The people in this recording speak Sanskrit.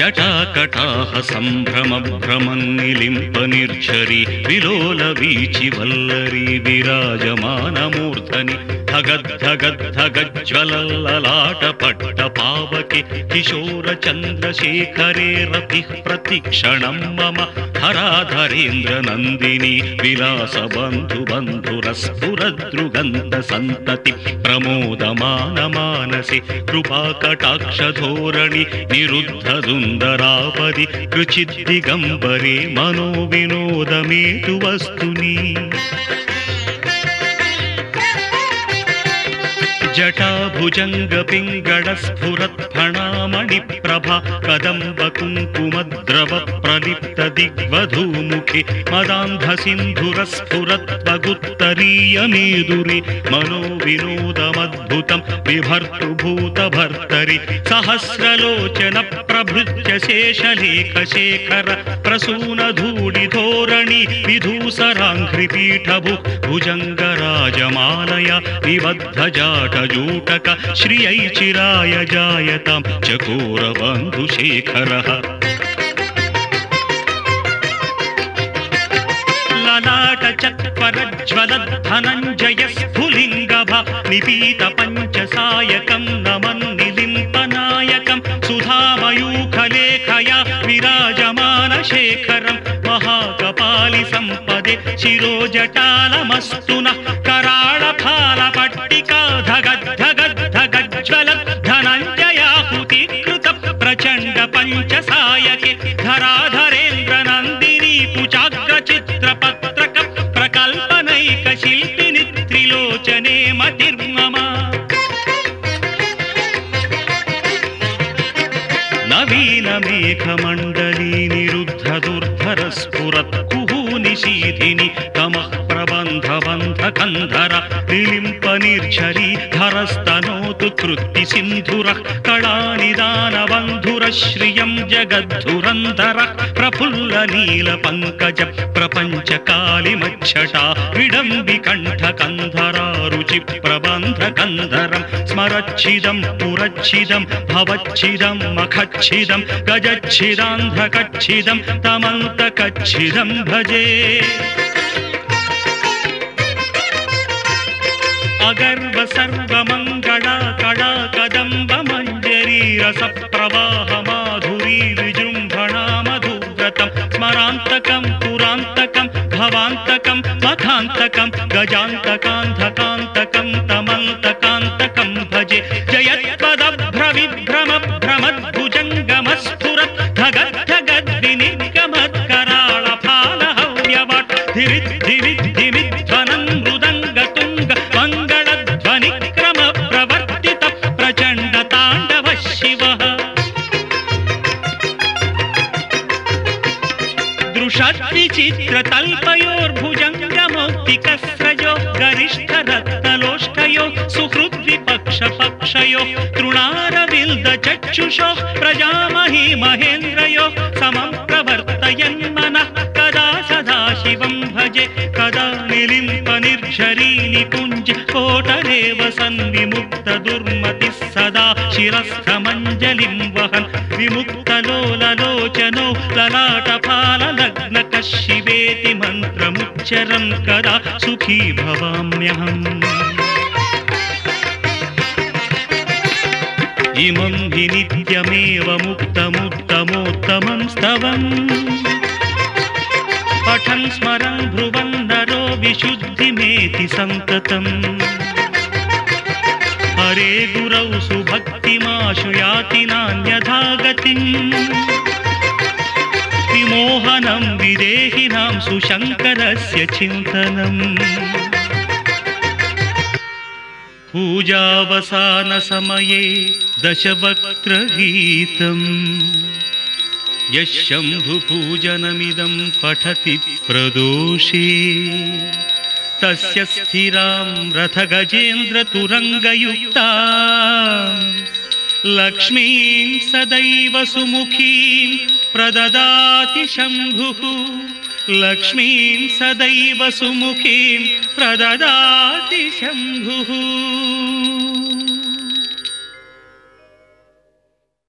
జటాకటాహ సంభ్రమ భ్రమన్నిలింప నిర్ఝరి విలోల వీచి వల్లరి విరాజమానమూర్ధని ధగద్ధగద్ధగజ్వలల్లలాట పట్ట పావకి కిశోర చంద్రశేఖరే రతి ప్రతిక్షణం మమ హరాధరేంద్ర నందిని విలాస బంధు బంధురస్ఫురదృగంత సంతతి ప్రమోదమాన మానసి కృపాకటాక్ష ధోరణి నిరుద్ధ దుందరాపది రుచిద్దిగంబరే మనో వినోదమేతు వస్తుని. జటాభుజంగ పింగళ స్ఫురత్ఫణామణి प्रभा मदान्धसिन्धुरस्फुरत्वगुत्तरीय मेदुरि मनो विनोदमद्भुतं विभर्तृभूतभर्तरि सहस्रलोचनप्रभृत्य शेषलेखशेखर प्रसूनधूलिधोरणि धोरणि विधूसराङ्पीठभु निबद्धजाटजूटक श्रियै चिराय जायतां चकोरबन्धुशेखरः। ललाट निपीतपञ्चसायकम् విరాజమాన శేఖరం మహాకపాలి సంపదే. శిరోజటాలమస్తున కరాళ ఫాల పట్టికా ధగద్ధగద్ధగజ్వల ధనంజయాహుతి కృత ప్రచండ పంచసాయకే. ధరాధరేంద్ర నందిని పుచాగ్ర చిత్ర పత్రక ప్రకల్పనైక శిల్పిని త్రిలోచనే మతిర్మమ. నవీన మేఘమండ దుర్ధర నిషీధిని తమ ప్రబంధ బంధ కంధర నిలింప నిర్ఝరి ధరస్తనోతు కృత్తి సింధుర కళానిదాన బంధుర శ్రియం జగద్ధురంధర ప్రఫుల్ల నీల పంకజ ప్రపంచ కాళిమచ్చటా విడంబి కంఠ కంధరా రుచి ప్రబంధ కంధర पुरच्छिदं भवच्छिदं मखच्छिदं भवन्धकच्छिदं तमन्तकच्छिदं भजे। अगर्व सर्वमङ्गडा कडा कदम्बमञ्जरीरसप्रवाह माधुरी विजृम्भणा मधुव्रतं स्मरान्तकं पुरान्तकं भवान्तकं मथान्तकं गजान्तकान्धकान्तकं तमन्तकम् चित्रतल्पयोर्भु गरिष्ठदत्तलोष्टयो सुहृद्विपक्षपक्षयो तृणारविन्द चक्षुषो प्रजामही महेन्द्रयो समं प्रवर्तयन्मनः कदा सदा शिवं भजे कदा निलिन्दनिर्झरी ेव सन्निमुक्तदुर्मतिः सदा शिरस्थमञ्जलिं वहन्। विमुक्तलोलोचनोक्तलाटपाललग्नकशिवेमन्त्रमुच्चरं कदा सुखी भवाम्यहम्। इमं हि नित्यमेव मुक्तमुत्तमोत्तमं स्तवम्। पठन् स्मरन् ध्रुवन्द विशुद्धिमेति सन्ततम् हरे गुरौ सुभक्तिमाशु याति नान्यथा गतिम् विमोहनं विदेहिनां सुशङ्करस्य चिन्तनम्। पूजावसानसमये दशवक्त्रगीतम्। यः शम्भुपूजनमिदं पठति प्रदोषे। तस्य स्थिरां रथगजेन्द्रतुरङ्गयुक्ता। लक्ष्मीं सदैव सुमुखीं प्रददाति शम्भुः। लक्ष्मीं सदैव सुमुखीं प्रददाति शम्भुः